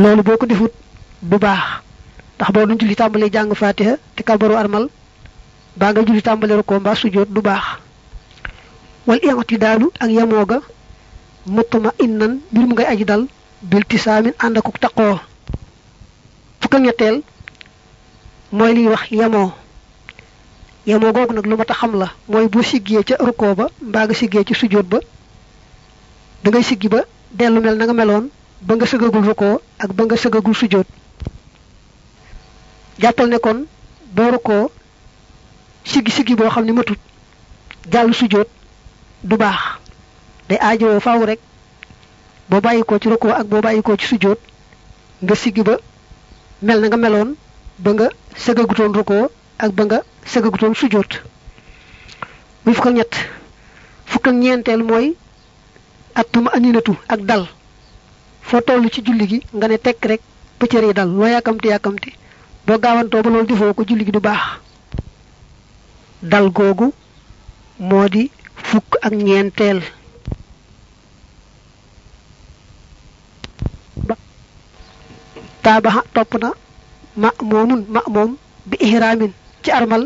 loolu boo ko defut du baax. Ndax boo duñ julli tàmbalee jàng fatiha te kabaru armal baa nga julli tàmbale rukkoo mbaa sujjóot du baax. Wal i'tidaalu ak yamooga mutma innan mbir mu ngay aji dal bil tisaamin ànd akuk taqoo. Ñetteel mooy liy wax yamoo yamoo googu nag lu ma ta xam la mooy boo siggee ca rukkoo ba mbaa nga siggee ci sujjóot ba da ngay siggi ba dellu mel na nga meloon ba nga sëgagul rukkoo ak ba nga sëgagul sujjóot jàppal ne kon boo rukkoo siggi siggi boo xam ne matut jàll sujjóot du baax. Day aajowoo faaw rek boo bàyyi ko ci rukkoo ak boo bàyyi ko ci sujjóot nga siggi ba mel na nga meloon ba nga rukkoo ak ba nga sëgagutoon sujjóot muy fukk ñett. Fukk ñeenteel mooy aninatu ak dal foo toll ci julli gi nga ne tekk rek cër yi dal loo yàkkamti yàkkamti. Boo gaawantoo ba loolu defoo ko julli gi du baax. Dal googu moo di fukk ak ñeenteel. Taabaxa topp na ma moomun ma moom bi ihraamin ci armal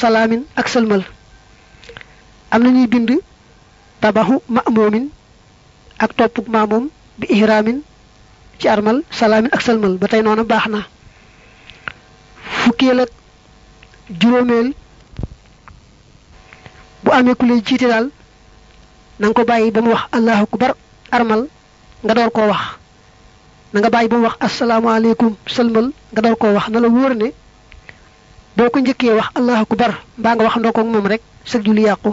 salaamin ak sëlmal. Am ñuy bind tabaxu ma ak toppuk ma bi ihraamin ci armal salaamin ak sëlmal ba tey noonu baax na. Ak juróomeel bu amee ku lay jiite daal na nga ko bàyyi ba mu wax allahu akbar armal nga door koo wax. Na nga bàyyi ba mu wax sëlmal nga door koo wax. Na la wóor ne boo ko njëkkee wax allahu akbar mbaa nga wax ndoo ko moom rek sëg julli yàqu.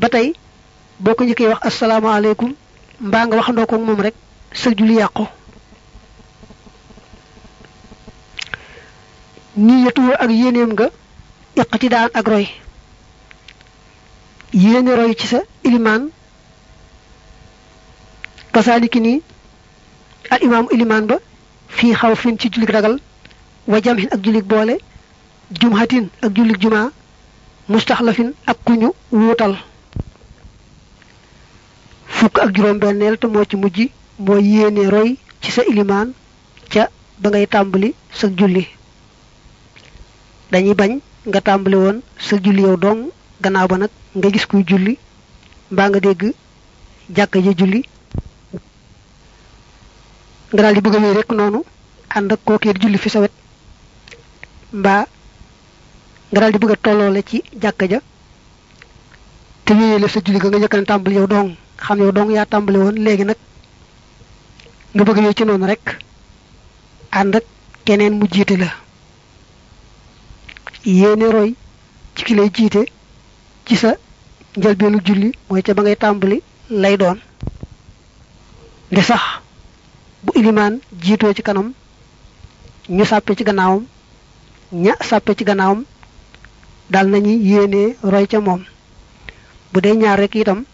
Ba tey boo ko njëkkee wax mbaa nga wax ndoo ko moom rek julli yàqu nii yetuwoo ak yéeneem nga iqtidaan ak roy. Yéene roy ci sa ilimaan. Kasaaliki nii al imaamu ilimaan ba fii xaw fin ci jullik ragal wa jamhin ak jullik boole jumhatin ak jullik jumaa mustaxlafin ak kuñu wuutal. Fukk ak juróom benneel te moo ci mujj moo yéene roy ci sa ilimaan ca ba ngay tàmbali sa julli dañuy bañ nga tàmbali woon sa julli yow dong gannaaw ba nag nga gis kuy julli mbaa nga dégg jàkka ja julli. Nga daal di bëgg rek noonu ànd ak kookee julli fi sa wet mbaa nga daal di bëgg a tolloole ci jàkka ja te wéyee sa julli ga nga njëkk a tàmbali yow dong xam yow yaa tàmbali woon. Léegi nag nga bëgg ci noonu rek ànd ak keneen mu jiite la yéene roy ci ki lay jiite ci sa njëlbeenu julli mooy ca ba ngay tàmbali lay doon. Nde sax bu ilimaan jiitoo ci kanam ñu sàppe ci gannaawam ña sàppe ci gannaawam dal nañu yéene roy ca moom. Bu dee ñaar rek itam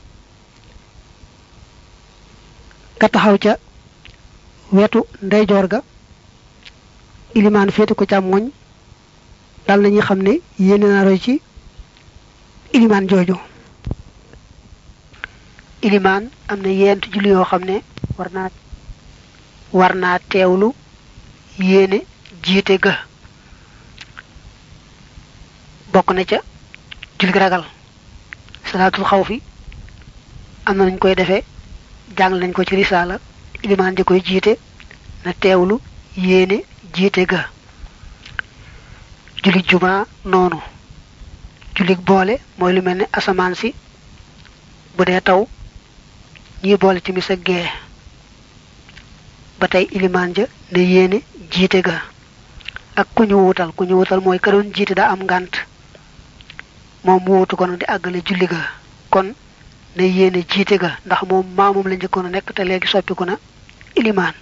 ka taxaw ca wetu ndeyjoor ga ilimaan féete ko càmmoñ dal nañu xam ne na roy ci ilimaan jooju ilimaan am na yent julli yoo xam ne war naa war naa ga. Bokk na ca julli ragal. Salaatul xaw fi am na koy defee jàng nañ ko ci risaala ilimaan di koy na teewlu yéene jiite ga julli juma noonu. Jullit boole mooy lu mel ne asamaan si bu dee taw ñi boole ci mis ak gee. Ba tey ilimaan ja ne yéene jiite ga. Ak ku ñu wutal ku ñu wutal jiite daa am mu wutu ko di àggale julli ga. Kon ne yéene jiite ga ndax moom maamum la njëkkoon a nekk te léegi soppiku na ilimaan.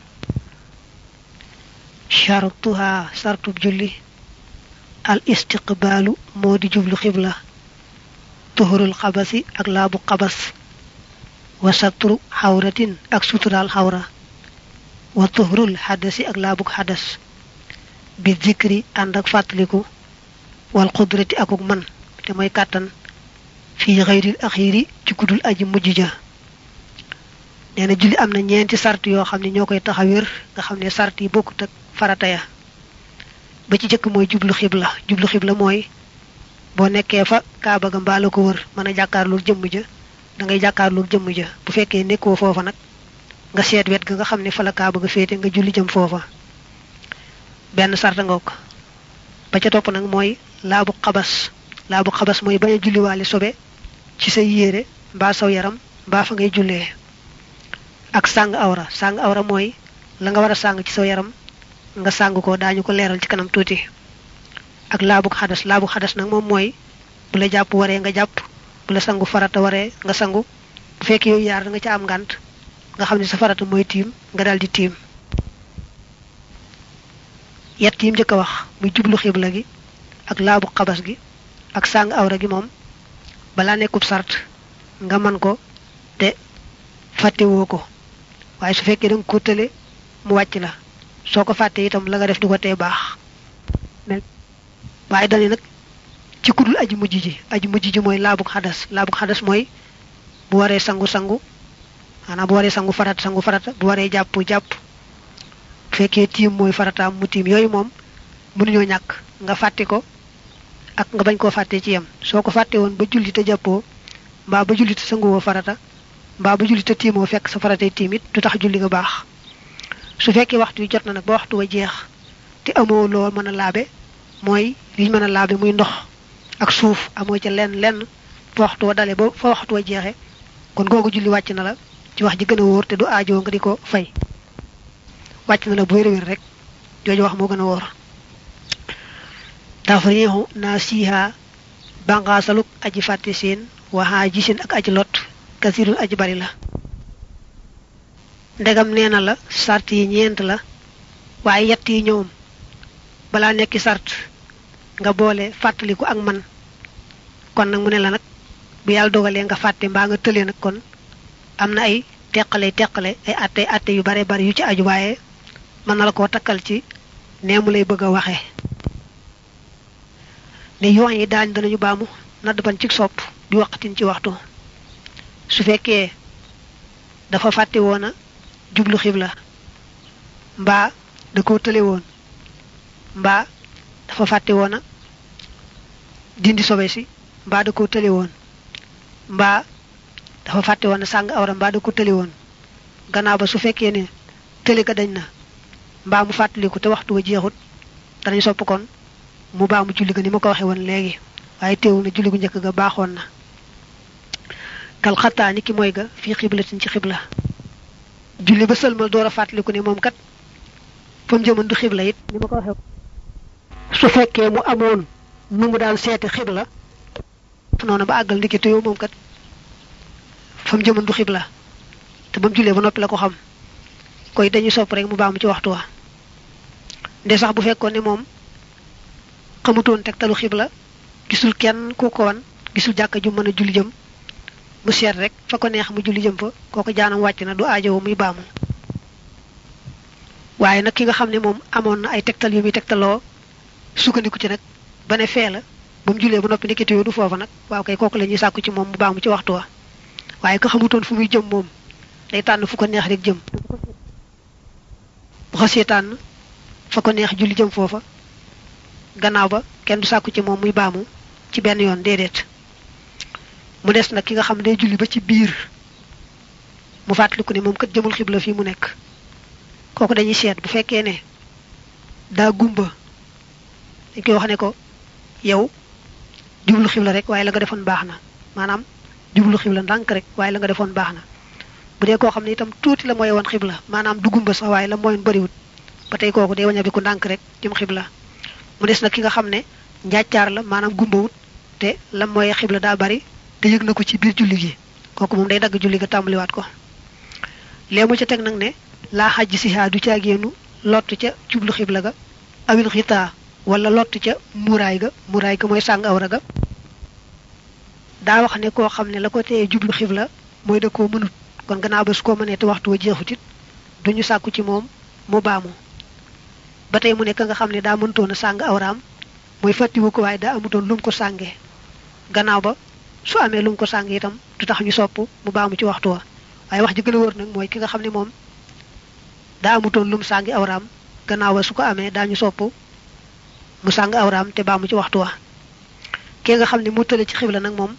Chartuha sartub julli al istiqbaalu moo di jublu xibla. Tuhurul xabasi ak laabu xabas. Wa satru xawratin ak suturaal xawra. Wa tuhurul xadasi ak laabuk xadas. Bi zikri ànd ak fàttaliku. Wal xudrati akuk man te mooy kàttan. Fii xayril axiiri ci guddul aji mujj ja. Nee na julli am na ñeenti sart yoo xam ne ñoo koy tax a wér nga xam ne sart ak farata ya ba ci jëkk mooy jublu xibla jublu xibla mooy boo nekkee fa kaaba ga mbaa la ko wër mën a jàkkaarloog jëmm ja da ngay jàkkaarloog jëmm ja. Bu fekkee nekkoo foofa nag nga seet wet ga nga xam ne fa la kaaba ga féete nga julli jëm foofa. Benn sarta nga ba ca topp nag mooy xabas. Xabas mooy bañ a julliwaale sobe ci sa mbaa saw yaram mbaa fa ngay jullee. Ak sàng awra. Sàng awra mooy la nga war a ci saw yaram nga sàng ko daañu ko leeral ci kanam tuuti. Ak laabu xadas laabu xadas nag moom mooy bu la jàpp waree nga jàpp bu la sangu farata waree nga sangu bu fekkee yooyu yaar da nga ca am ngànt nga xam ne sa farata mooy tiim nga daal di tiim. Yett yim njëkk a wax muy jublu xibla gi ak laabu xabas gi ak sàng awra gi moom balaa nekkub sart nga man ko te fàttewoo ko. Waaye su fekkee da nga ko tële mu wàcc la soo ko fàttee itam la nga def du ko tee baax. Waaye dani nag ci kudul aji mujj ji aji mujj ji mooy laabug xadas. Laabug xadas mooy bu waree sangu-sangu maanaam bu waree sangu farata sangu farata bu waree jàpp jàpp. Bu fekkee tiim mooy farataam mu tiim yooyu moom mënuñoo ñàkk. Nga fàtte ko ak nga bañ koo fàtte ci yem soo ko fàtte woon ba julli te jàppoo mbaa ba julli te sanguwoo farata mbaa ba julli te tiimoo fekk sa faratay tiim it du tax julli nga baax su fekkee waxtu wi jot na nag ba waxtu wa jeex te amoo loo mën a laabe mooy liñ mën a laabe muy ndox ak suuf amoo ca lenn lenn fa waxtu wa dale ba fa waxtu wa jeexe kon googu julli wàcc na la ci wax ji gën a wóor te du aajoo nga di ko fay. Wàcc na la bu wér rek jooju wax moo gën a wóor. Siiha banqaasaluk aji fàtte seen waxaa gisin ak aji lot kasirul aji bari la ndegam nee na la sart yi ñeent la waaye yett yi ñoom. Balaa nekki sart nga boole fàttaliku ak man. Kon nag mu ne la nag bu yàlla dogalee nga fàtte mbaa nga tëlee nag kon am ay teqale teqale ay atte atte yu bare bari yu ci aju waaye mën la koo takkal ci nee mu lay bëgg a ne yoon yi daañ danañu baamu nadd ban ci sopp bi waxtin ci waxtu. Su fekkee dafa fàtte jublu xibla. Mbaa da koo tële woon. Mbaa dafa fàtte woon a dindi sobe si. Mbaa da koo tële woon. Mbaa dafa fàtte woon a sàng awra. Mbaa da ko woon. Gannaaw ba su fekkee ne tële ga dañ na mbaa mu fàttaliku te waxtu wa jeexut danañ sopp kon mu baa mu julli ga ni ma ko waxee woon léegi. Waaye teewul na julli gu njëkk ga baaxoon na. Kal xattaa ni ki mooy ga fii xiblatin ci julli ba sëlmal door a fàttaliku ne moom kat fa mu jëman du xibla it. Ni ma ko waxee su fekkee mu amoon nu mu daan seeti xibla noonu ba àggal ndiki te yow moom kat fa mu jëman du xibla. Te ba mu jullee ba noppi la ko xam. Koy dañuy sopp rek mu baamu ci waxtu wa. Nde sax bu fekkoon ne moom xamutoon tegtalu xibla gisul kenn ku ko wan gisul jàkka ju mën a julli jëm mu seet rek fa ko neex mu julli jëm fa kooku jaanam wàcc na du aajowo muy baamu. Waaye nag ki nga xam ne moom amoon na ay tegtal yu muy tegtaloo sukkandiku ci nag ba ne fee la mu jullee ba noppi nekkite yoo du foofa nag waaw kay kooku la sàkku ci moom mu baamu ci waxtu wa. Waaye ko xamutoon fu muy jëm moom day tànn fu ko neex rek jëm. Bu xasee tànn fa ko neex julli jëm foofa gannaaw ba kenn du sàkku ci moom muy baamu ci benn yoon déedéet mu des nag ki nga xam julli ba ci biir. Mu fàttaliku ne moom kat jëmul xibla fii mu nekk. Kooku dañuy seet bu fekkee ne daa gumba. Dañ wax ne ko yow jublu xibla rek waaye la nga defoon baax na. Maanaam jublu xibla ndànk rek waaye la nga defoon baax na. Bu dee koo xam ne itam tuuti la mooy woon xibla maanaam du gumba sax waaye la mooyoon bariwut. Ba tey kooku day rek jëm xibla. Mu des nag ki nga xam ne njàccaar la maanaam gumbawut te la mooy xibla daa bari te yëg na ko ci biir julli gi. Kooku moom day dagg julli ga tàmbaliwaat ko. Léegi mu ca teg nag ne laa xaj si haa du lott ca jublu xibla ga awil xitaa wala lott ca muraay ga muraay ga mooy sàng awra ga. Daa wax ne koo xam ne la ko jublu xibla mooy da koo mënut. Kon gannaaw ba su ko mënee te waxtu wa jeexut it duñu sàkku ci moom mu baamu. Ba tey mu nekk nga xam ne daa mëntoon a sàng awraam mooy fàttiwu ko waaye daa amutoon lu mu ko sàngee gannaaw ba su amee lu ko sàng itam du tax ñu sopp mu baamu ci waxtu wa. Waaye wax ji gën wër nag mooy ki nga xam ne moom daa amutoon lum sàngi awraam gannaaw ba su ko amee daañu sopp mu sàng awraam te baamu ci waxtu wa. Ki nga xam ne mu tële ci xibla nag moom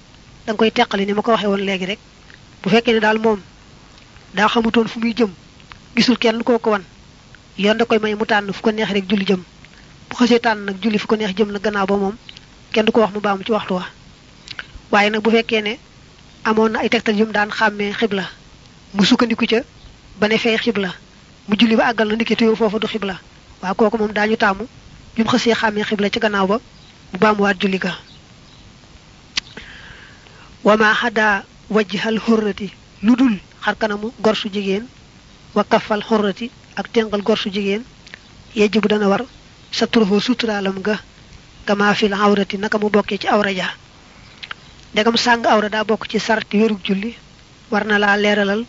da koy teqali ni ma ko waxee woon rek. Bu fekkee ne daal daa xamutoon fu muy jëm gisul kenn koo ko wan yoon da koy may mu tànn fu ko neex rek julli jëm. Bu julli fu ko neex jëm na ba kenn du ko wax mu baamu ci waxtu wa waaye nag bu fekkee ne amoon na ay tegtal yu mu daan xàmmee xibla mu sukkandiku ca ba ne fee xibla mu julli ba àggal na ndiki téew foofu du xibla. Waaw kooku moom daañu tàmmu bi mu xasee xàmmee xibla ci gannaaw ba julli ga. Wama xadaa wajjal xurrati lu dul xar kanamu gor su jigéen wa kafal xurrati ak tengal gor su jigéen yejj bu dana war sa turfoo suturaalam ga kama fil awrati naka mu bokkee ci awra ndegam sàng awra daa bokk ci sarti julli. War na laa leeralal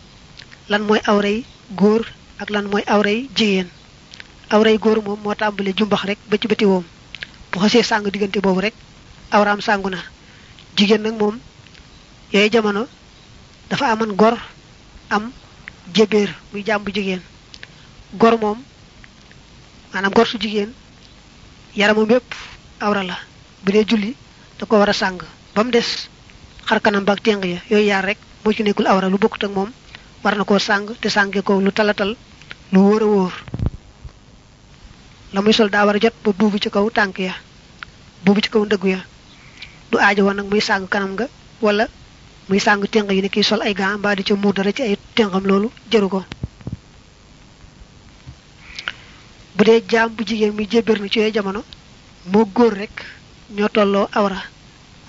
lan mooy awray góor ak lan mooy awray jigéen. Awray góor moom moo tàmbale jumbax rek ba ci bëti woom. Bu xasee sàng diggante boobu rek awraam sàngu na. Jigéen nag moom yooyu jamono dafa aman gor am jébéer muy jàmbu jigéen. Gor moom maanaam gor su jigéen yaramam yépp awra la. Bu dee julli da ko war a sàng ba mu des xar kanam ba ak téng ya. Yooyu yaar rek moo ci nekkul awra lu bokkut ak moom war na koo sàng te sànge ko lu talatal lu wóor a wóor. La muy sol daa war a jot ba buubu ci kaw tànk ya buubu ci kaw ndëggu ya. Du aajo woon nag muy sàng kanam nga wala muy sàng téng yi ne kiy sol ay gaa mbaa di ca muur dara ci ay téngam loolu jëru ko. Bu dee jaam bu jigéen muy jébbér na ci yooyu jamono moo góor rek ñoo tolloo awra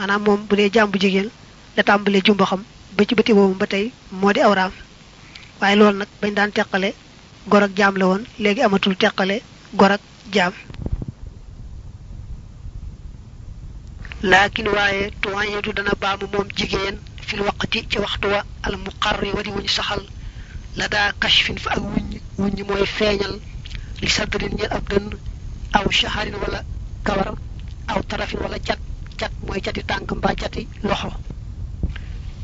maanaam moom bu dee jaam bu jigéen la tàmbalee jumbaxam ba ci bëti boobu ba tey moo di awraam. Waaye loolu nag bañ daan teqale gor ak jaam la woon léegi amatul teqale gor ak jaam. Laakin waaye tuwayetu dana baamu moom jigéen fil waqti ci waxtu wa al muqarri wadi wuñ saxal la daa kashfin fa ak wuñ wuñ mooy feeñal li sadrin ñel ab dënn aw shaharin wala kawar aw tarafin wala cat cat mooy cati tànk mbaa cati loxo.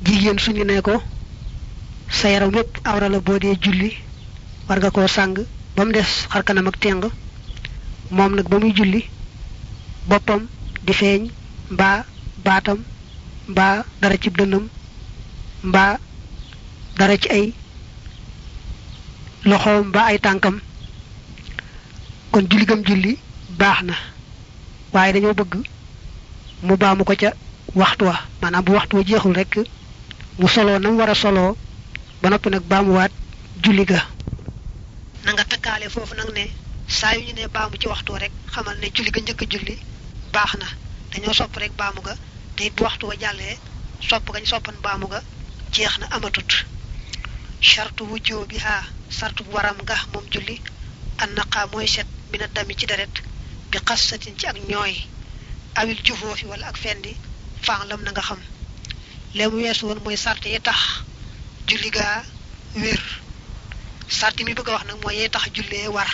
Jigéen suñu ne ko sa yaram yépp awra la boo dee julli war nga koo sàng ba mu des xar kanam ak téng moom nag ba muy julli boppam di feeñ mbaa baatam mbaa dara ci dënnam mbaa dara ci ay loxoom mbaa ay tànkam. Kon julli gam julli baax na waaye dañoo bëgg mu baamu ko ca waxtu wa. Maanaam bu waxtu wa jeexul rek mu soloo nam war a soloo ba noppi nag baamuwaat julli ga. Na nga takkaale foofu nag ne saa yu ñu ne baamu ci waxtu rek xamal ne julli ga njëkk julli baax na. Dañoo sopp rek baamu ga te bu waxtu wa jàllee sopp gañ soppan baamu ga jeex na amatut. Bi haa sartu waram nga moom julli an naqaa mooy set mina dami ci deret bi xassatin ci ak ñooy awil jufoo fi wala ak fendi fan lam na nga xam. Lee mu weesu woon mooy sart yi tax julli gaa wér. Sart mi bëgg wax nag mooy yee tax jullee war.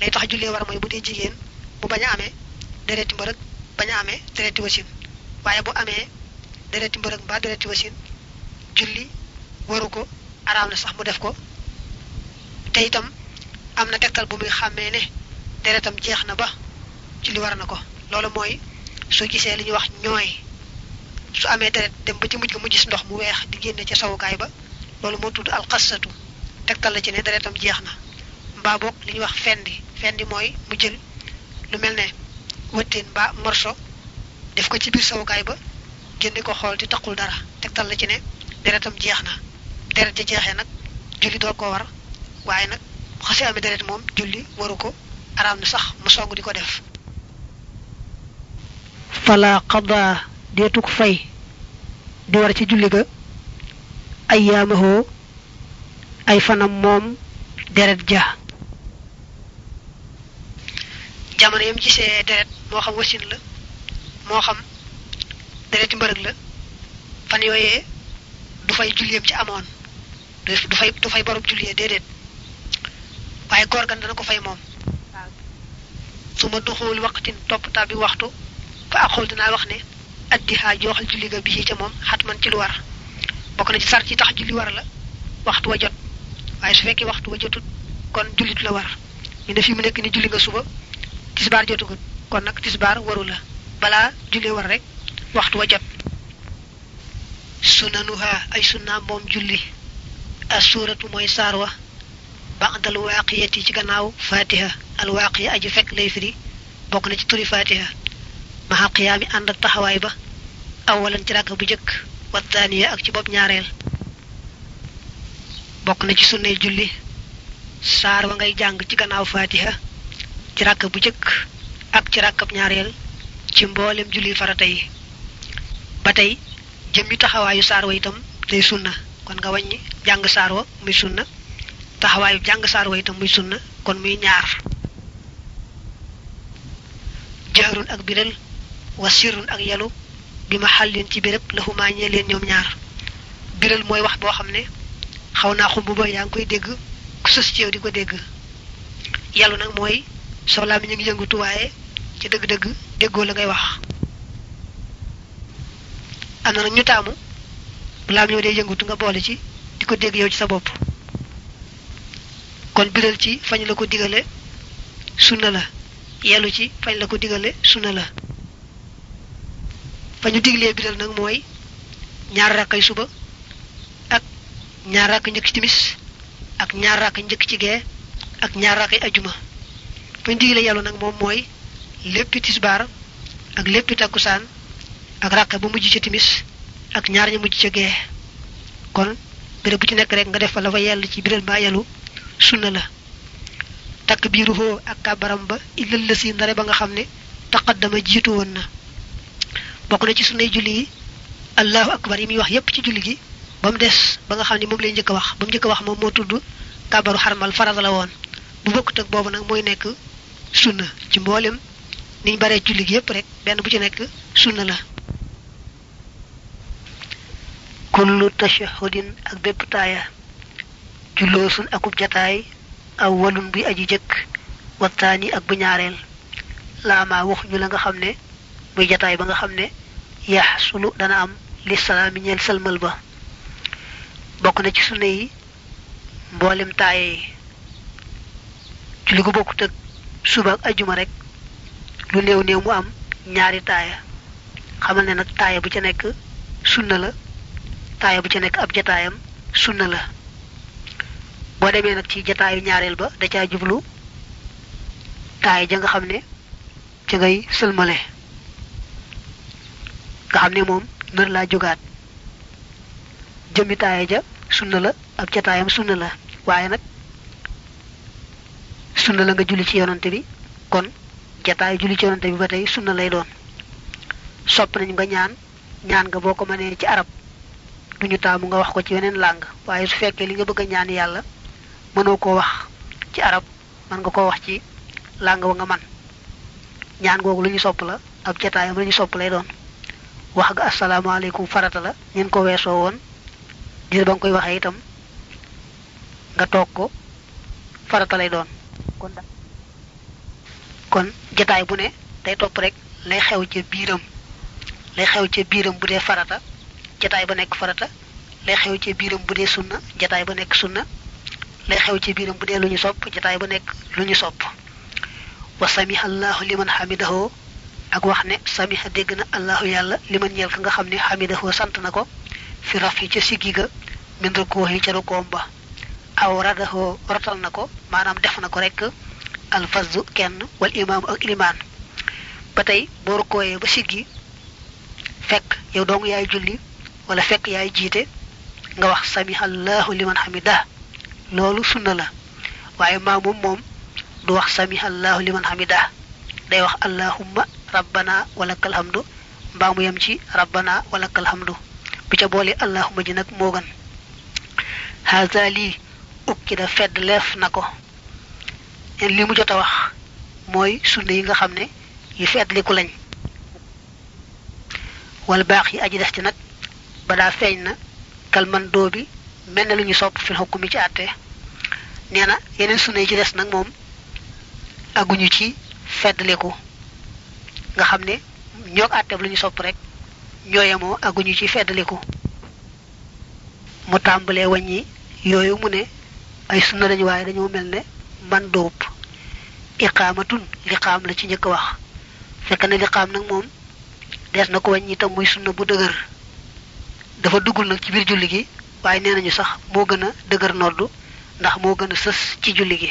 Lay tax jullee war mooy bu dee bu bañ a amee dereti mbërëg bañ a wasin. Waaye bu amee dereti mbërëg mbaa dereti wasin julli waru ko araam na sax mu def ko. Te itam am na bu muy xàmmee ne deretam jeex na ba julli war na ko loolu mooy soo gisee li wax ñooy su amee deret dem ba ci mujj mu gis ndox mu weex di génne ca sawukaay ba loolu moo tudd alxasatu tegtal la ci ne deretam jeex na mbaa boog wax fendi fendi mooy mu jël lu mel ne wëtteen mbaa morso def ko ci biir sawukaay ba génne ko xool di taqul dara tegtal la ci ne deretam jeex na deret ja jeexee nag julli door koo war waaye nag bu xasee amee deret moom julli waru ko araam na sax mu song di ko def fala qada deetuk fay di war ci julli ga ay yaamahoo ay fanam moom deret ja jamono yam gisee deret moo xam wasin la moo xam dereti mbërëg la fan yooyee du fay julliyam ci amoon du fay du fay borom julliyee déedéet waaye góor gan dana ko fay moom su ma duxul waqtin topp taa bi waxtu fa ak xool dinaa wax ne addihaa jooxal julli ga bi ca moom xat man ci lu war bokk na ci sart yi tax julli war la waxtu wa jot waaye su fekkee waxtu wa jotut kon jullit la war ñu ne fi mu nekk ni julli nga suba tisbaar jotugut kon nag tisbaar waru la balaa julli war rek waxtu wa jot sunanuha ay sunnaam moom julli as suuratu mooy saar wa ba'dal waaqiyati ci gannaaw fatiha al waaqiya aji fekk lay firi bokk na ci turi fatiha qiyaami ànd ak taxawaay ba? Awalan ci ràkk bu jëkk wa thaniya ak ci bopp ñaareel bokk na ci sunnay julli saar wa ngay jàng ci gannaaw fatiha ci ràkk bu jëkk ak ci ràkkab ñaareel ci mboolem julli farata yi. Ba tey jëmmi taxawaayu saar wa itam day sunna. Kon nga wàññi jàng saar wa muy sunna taxawaayu jàng saar wa itam muy sunna kon muy ñaar. Ak biral wa sirrun ak yalu bi ma leen ci béréb la xumaa ñee leen ñoom ñaar. Biral mooy wax boo xam ne xaw naa xumb ba yaa ngi koy dégg ku ci yow di ko dégg. Yalu nag mooy soxlaa mi ñu ngi yëngutu waaye ci dëgg-dëgg déggoo la ngay wax. Am na nag ñu taamu balaa ñoo dee yëngutu nga boole ci di ko dégg yow ci sa bopp. Kon biral ci fañ la ko digale sunna la. Yalu ci fañ la ko digale sunna la. Fa ñu diglee biral nag mooy ñaar rakkay suba ak ñaar njëkk ci timis ak ñaar rakk njëkk ci gee ak ñaar rakkay ajuma fa ñu diglee yelu nag moom mooy léppi tisbaar ak léppi takkusaan ak rakka bu mujj ca timis ak ñaar ña mujj ca gee kon béréb bu ci nekk rek nga def fa la fa yell ci biral mbaa yelu sunna la. Hoo ak kàbbaram ba illal la si ndare ba nga xam ne taqaddama jiitu woon na bokk na ci sunnay julli allahu akbar muy wax yépp ci julli gi ba mu des ba nga xam ne moom lay a wax ba a wax moom moo tudd kàbbaru xarmal farata la woon. Bu bokkut ak boobu nag mooy nekk sunna ci mboolem niñ baree julli gi yépp rek benn bu ci nekk sunna la. Kullu tashahudin ak taaya julloosun akub jataay aw bi aji jëkk wattaani ak bu ñaareel. Laamaa wax ñu la nga xam ne muy jataay ba nga xam ne sulu dana am li salaami ñeel sëlmal ba. Bokk na ci sunna yi mboolem taaye julli gu bokkut ak suba ak ajuma rek lu néew néew mu am ñaari taaya. Xamal ne nag taaya bu ca nekk sunna la taaya bu ca nekk ab jataayam sunna la. Boo demee nag ci jataayu ñaareel ba da caa jublu taaya ja nga xam ne ca ngay nga xam ne moom nar laa jógaat. Jëmmi taaya ja sunna la ab jataayam sunna la. Waaye nag sunna la nga julli ci yonante bi kon jataayu julli ci yonante bi ba tey sunna lay doon. Sopp nañ nga ñaan ñaan nga boo ko mënee ci arab duñu taamu nga wax ko ci yeneen làng waaye su fekkee li nga bëgg ñaan yàlla mënoo koo wax ci arab mën nga koo wax ci làng wa nga man. Ñaan googu lu ñu sopp la sopp lay doon wax nga asalaamaaleykum farata la ñeen ko weesoo woon dir ba nga koy waxee itam nga toog ko farata lay doon. Kon da kon jataay bu ne day topp rek lay xew ca biiram lay xew biiram bu dee farata jataay ba nekk farata lay xew biiram bu dee sunna jataay ba nekk sunna lay xew ci biiram bu dee lu ñu sopp jataay ba nekk lu ñu sopp. Wa samiha allahu liman xamidahu ak wax ne samiha dégg na allahu yàlla liman ñeel ka nga xam ne xamidahu sant na ko fi raf yi ca siggi ga min rukoo yi ca rukoom ba aw radahoo rotal na ko maanaam def na ko rek alfazu kenn wal imaam ak ilimaan ba tey boo rukooyee ba siggi fekk yow dong yaay julli wala fekk yaay jiite nga wax samiha allahu liman xamidah loolu sunna la waaye maamum moom du wax samiha allahu liman xamidah day wax allahumma rabbana walakal hamdu mbaa mu yem ci rabbana walakal hamdu bu ca boole allahumma ji nag moo gën haza lii ukki da fedd leef na ko li mu jot wax mooy sunna yi nga xam ne yu feddliku lañ wala baax yi aji des ci nag ba daa feeñ na kalman doo bi mel na lu ñu sopp fil xukmi ci àtte nee na yeneen sunna yi ci des nag moom aguñu ci feddliku nga xam ne ñoo àtteeb lu ñu sopp rek ñooyemoo aguñu ci feddliku mu tàmbalee wàññi yooyu mu ne ay sunna lañu waaye dañoo mel ne man dóob iqaamatun liqaam la ci njëkk wax. Fekk na liqaam nag moom dees na ko wàññi itam muy sunna bu dëgër. Dafa duggul nag ci biir julli gi waaye nee nañu sax moo gën a dëgër noddu ndax moo gën a sës ci julli gi.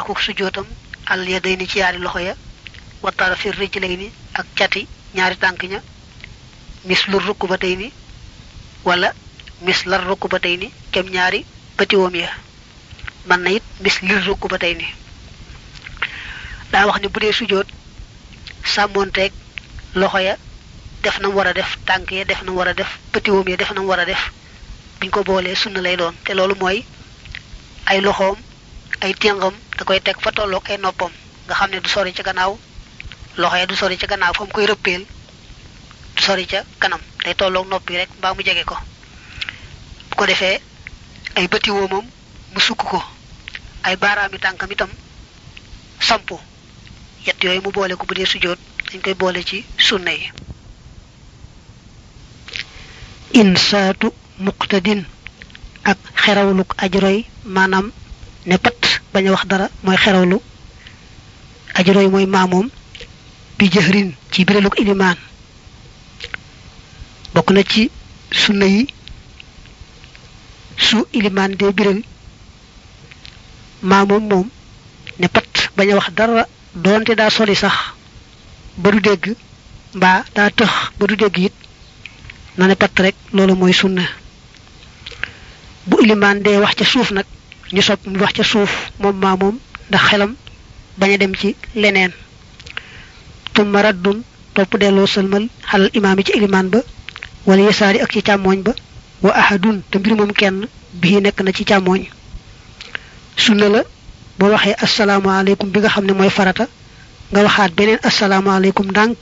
Akuk sujootam al ya day ni ci yaari loxo ya wa tarafi rijlayni ak cati ñaari tànk ña mislu rukbatayni wala mislar rukbatayni kem ñaari batiwoom ya. Man na it mislir daa wax ne bu dee sujoot sàmmoonteeg loxo ya def na mu war a def tànk ya def na mu war a def batiwoom ya def na mu war a def buñ ko boolee sunna lay doon. Te loolu mooy ay loxoom ay téngam da koy teg fa tolloog ay noppam. Nga xam ne du sori ca gannaaw loxo ya du sori ca gannaaw fa mu koy rëppeel du sori ca kanam. Day tolloog nopp yi rek mbaa mu jege ko. Ko defee ay bëti woomam mu sukk ko. Ay baaraami tànkam itam sampu. Yett yooyu mu boole ko bu dee sujjóot dañ koy boole ci sunna yi. Insaatu muqtadin ak xerawluk ajroy maanaam ne pat bañ a wax dara mooy xerawlu ajroy mooy maamoom bi jëhrin ci biraluk ilimaan. Bokk na ci sunna yi su ilimaan dee biral maamoom moom ne pat bañ a wax dara doonte daa soli sax ba du dégg mbaa daa tëx ba du dégg it na ne pat rek loolu mooy sunna. Bu ilimaan dee wax ca suuf nag ñu sopp mu wax ca suuf moom maa moom ndax xelam bañ a dem ci leneen. Tumma raddun topp delloo sëlmal xalal imaam ci ilimaan ba wala yesaari ak ci càmmooñ ba wa ahadun te mbir moom kenn bii nekk na ci càmmooñ. Sunna la boo waxee asalaamaaleykum bi nga xam ne mooy farata nga waxaat beneen asalaamaaleykum ndànk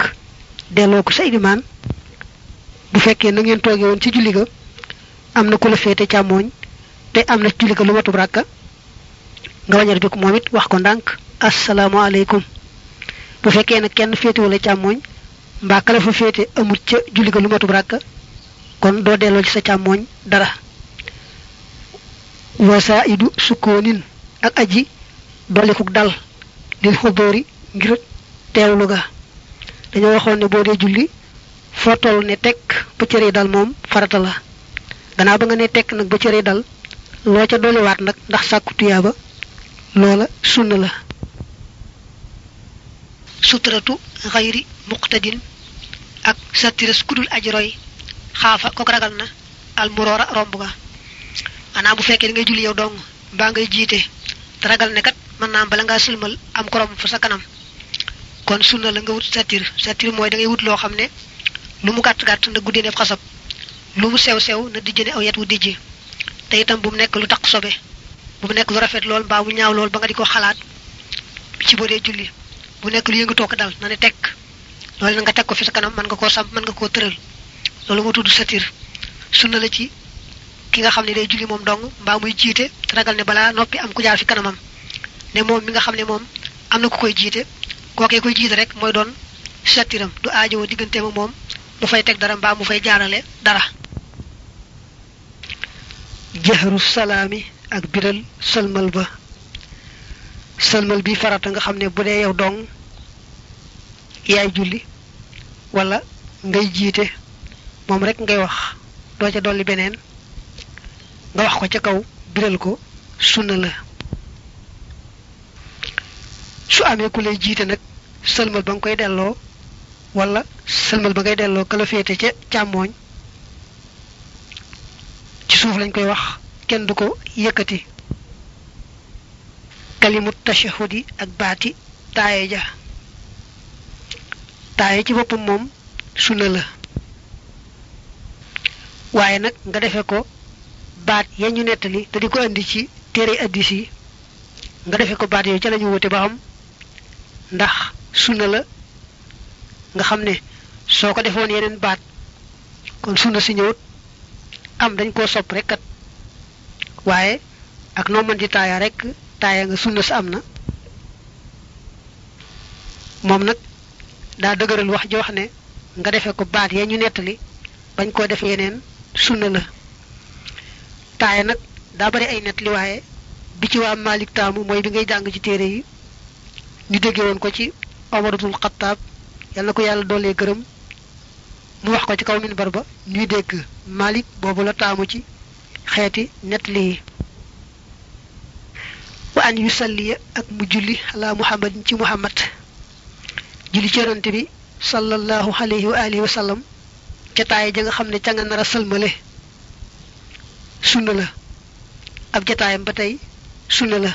delloo ko sa ilimaan. Bu fekkee na ngeen tooge woon ci julli ga am la féete càmmooñ te am na ci lu matub ràkka nga wañar bi ko moom it wax ko ndànk asalaamaaleykum. Bu fekkee nag kenn féete wala càmmooñ mbaa kala fa féete amut ca julli ga lu ràkka kon doo delloo ci sa càmmooñ dara. Wasaidu sukkoonin ak aji dollikuk dal lil xudóori ngir teewlu ga. Dañoo waxoon ne boo dee julli foo toll ne dal moom farata la. Gannaaw ba nga ne tekk dal loo ca dolliwaat nag ndax sàkku tuyaaba loola sunna la. Sutratu xayri muqtadin ak satiras kudul aji roy xaafa kook ragal na almuroora romb ga. Maanaam bu fekkee da ngay julli yow dong mbaa ngay jiite te ragal ne kat mën naa am bala ngaa sëlmal am ko romb fa sa kanam. Kon sunna la nga wut satir satir mooy da ngay wut loo xam ne lu mu na guddee neef xasab lu mu sew sew na dijjane aw wu te itam bu mu nekk lu taq sobe bu mu nekk lu rafet lool mbaa mu ñaaw lool ba nga di ko xalaat ci boo dee julli. Bu nekk lu yëngatoo ko dal na ne tekk. Loolu na nga teg ko fi sa kanam mën nga koo samp mën nga koo tëral. Loolu tudd satir. Sunna la ci ki nga xam ne day julli moom dong mbaa muy jiite te ragal ne balaa noppi am ku jaar fi kanamam. Ne moom mi nga xam ne am na ku koy jiite kookee koy jiite rek mooy doon satiram. Du aajowoo diggante ma moom mu fay teg dara mbaa mu fay jaarale dara jahru salaami ak biral sëlmal ba sëlmal bi farata nga xam ne bu yow dong yaay julli wala ngay jiite moom rek ngay wax doo ca dolli beneen nga wax ko ca kaw biral ko sunna la su amee ku lay jiite nag sëlmal ba nga koy delloo wala sëlmal ba ngay delloo kala féete ca ci suuf lañ koy wax kenn du ko yëkkati. Kalimu tashahudi ak baati taaye ja. Taaye ci boppam moom sunna la. Waaye nag nga defe ko baat ya ñu nettali te di ko indi ci téere addis yi nga defe ko baat yooyu ca lañu wute ba ndax sunna la nga xam ne soo ko baat kon sunna si ñëwut am dañ koo sopp rek kat. Waaye ak noo mën di taaya rek taaya nga sunna sa am na. Moom nag daa dëgëral wax ji wax ne nga defe ko baat ya ñu nettali bañ koo def yeneen sunna la. Taaye nag daa bari ay net li waaye bi ci Malik taamu mooy bi ngay jàng ci téere yi ñu déggee woon ko ci Omaratul ko mu wax ko ci kaw minbar ba ñuy dégg Malik boobu la taamu ci xeeti net lii wa an yusalliya ak mu julli ala muhammadin ci muhammad. Julli ci yonante bi sallallahu alayhi wa alihi wa sallam ca taay ja nga xam ne ca nga nar a sëlmale. Sunna la. Ab jataayam ba tey sunna la.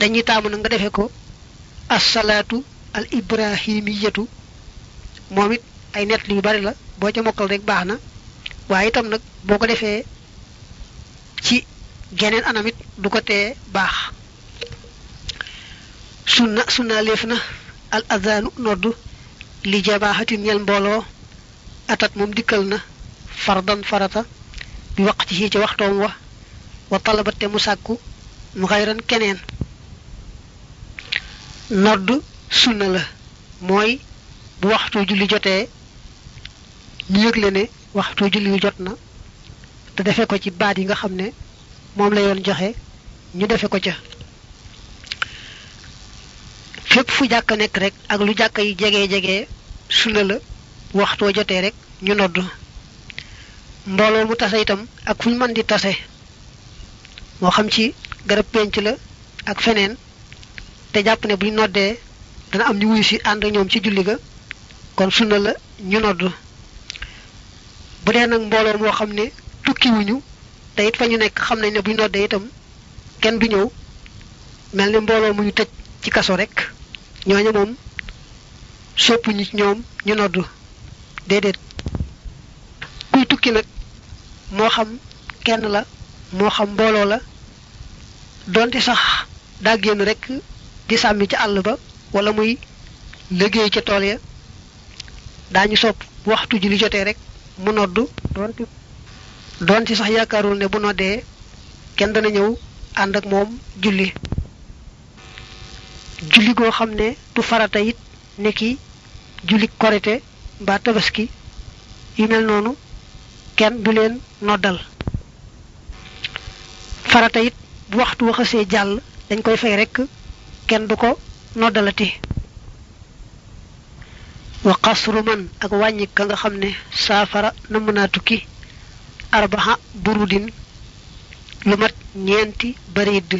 Dañuy taamu nga defee ko assalaatu al ibrahimiyatu moom it ay net yu bari la boo ca mokkal rek baax na. Waaye itam nag boo ko defee ci geneen anam it du ko tee baax. Sunna sunna léef na. Al adhaanu noddu. Li jamaahatin ñel mbooloo. Atat moom dikkal na. Fardan farata. Bi waqti ci waxtoom wa. Wa talabat te mu sàkku mu xayran keneen. Nodd sunna la. Mooy bu waxtu julli ñu yëgle ne waxtu julli jot na te defe ko ci baat yi nga xam ne moom la yoon joxe ñu defe ko ca. Fépp fu jàkk nekk rek ak lu jàkk yi jege jege sunna la waxtoo jotee rek ñu nodd mbooloo mu tase itam ak fu ñu mën di tase moo xam ci garab penc la ak feneen te jàpp ne buñ dana am ñu si ànd ñoom ci julli ga kon sunna la ñu bu dee nag mbooloo moo xam ne tukki wuñu te it fa ñu nekk xam nañ ne buñ noddee itam kenn du ñëw. Mel ni mbooloo mu ñu tëj ci kaso rek ñooñu moom soppuñu ci ñoom ñu nodd déedéet. Kuy tukki nag moo xam kenn la moo xam mbooloo la donte sax daa génn rek di sàmmi ci àll ba wala muy liggéey ca tool ya sopp waxtu julli jotee rek mu noddu donte donte sax yaakaarul ne bu noddee kenn dana ñëw ànd ak moom julli. Julli goo xam du farata it ne ki julli korite mbaa tabaski yu mel noonu kenn du leen noddal. Farata it bu waxtu waxasee jàll dañ koy fay rekk kenn du ko noddalati wa qasru man ak wàññi ka nga xam ne saafara na mën naa tukki arbaxa burudin lu mat ñeenti barid.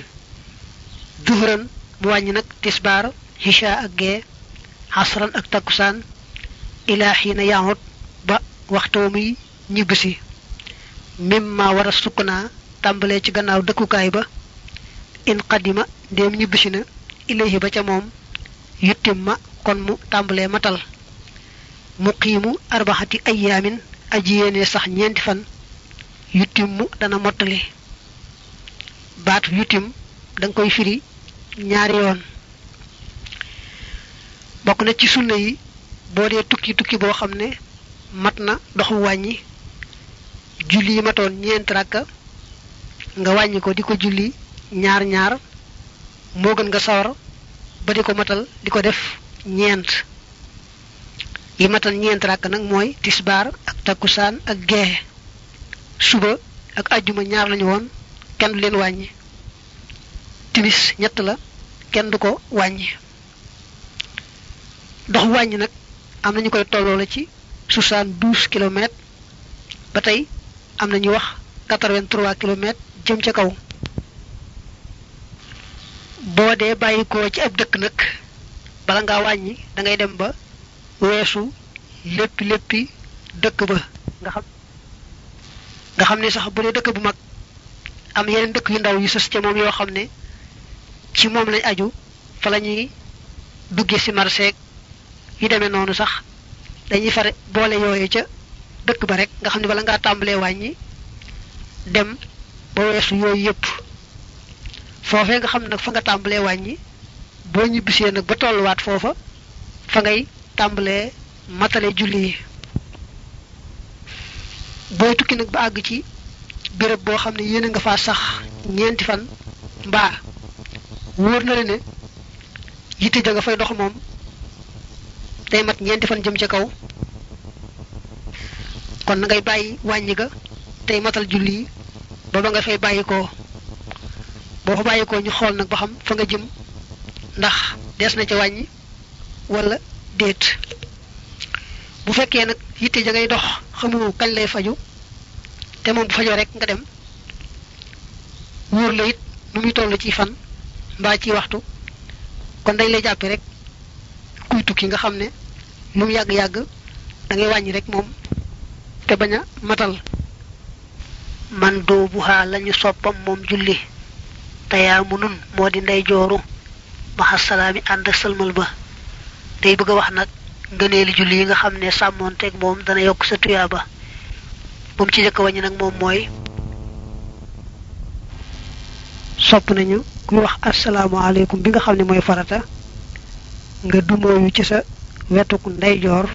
Duhran mu wàññi nag tisbaar hisha ak gee xasran ak takkusaan ilaa xiina yaamut ba waxtoo muy ñibbisi. Mimma war a sukkanaa tàmbalee ci gannaaw dëkkukaay ba in qadima ndéem ñibbisi na ilayhi ba ca moom yuttim ma kon mu tàmbalee matal muqiimu arbaxati ayaamin aji yéene sax ñeenti fan. Yuttim mu dana mottali baatu yuttim danga koy firi ñaari yoon. Bokk na ci sunna yi boo dee tukki tukki boo xam ne mat na doxu wàññi julli yi matoon ñeent rakka nga wàññi ko di ko julli ñaar ñaar moo gën nga sawar ba di ko matal di ko def ñeent yi matal ñeent rakk nag mooy tisbaar ak takkusaan ak gee suba ak ajjuma ñaar lañu woon kenn du leen wàññi. Timis ñett la kenn du ko wàññi. Dox wàññi nag am na ñu koy tolloo la ci soixante-douze kilomètres. Ba tey am na ñu wax quatre-vingt-trois kilomètres jëm ca kaw. Boo dee bàyyikoo ci ab dëkk nag bala ngaa wàññi da ngay dem ba weesu léppi léppi dëkk ba nga xam nga xam sax bu dee bu mag am yeneen dëkk yu ndaw yu sës ca moom yoo xam ne ci moom lañ aju fa la ñuy dugge ci marché yu demee noonu sax dañuy fare boole yooyu ca dëkk ba rek nga xam ne bala ngaa tàmbalee wàññi dem ba weesu yooyu yépp foofee nga xam nag fa nga tàmbalee wàññi boo ñibbisee nag ba tolluwaat foofa fa ngay tàmbalee matale julli. Yi booy tukki nag ba àgg ci béréb boo xam ne nga faa sax ñeenti fan mbaa wóor na la ne yitte nga fay dox mat fan jëm kaw. Kon ngay bàyyi wàññi ga tey matal julli ba ba nga fay bàyyikoo. Boo fa bàyyikoo ñu xool nag ba xam fa nga jëm ndax des na wala déet. Bu fekkee nag yitte ja ngay dox xamu kañ lay faju te moom bu fajoo rek nga dem. Wóor la it nu muy toll ci fan mbaa ci waxtu. Kon dañ lay jàppe rek kuy tukki nga xam ne lu mu yàgg-yàgg da ngay wàññi rek moom te bañ matal. Man doobuhaa lañu soppam moom julli. Tayaamu nun moo di ndey jooru maxasalaami ànd ba day bëgg wax nag ngëneeli julli yi nga xam ne sàmmoonteeg moom dana yokk sa tuyaaba. Ba mu ci jëkk wàññi nag moom mooy sopp nañu kuy wax asalaamaaleykum bi nga xam ne mooy farata nga dumóoyu ci sa wetuk ndeyjoor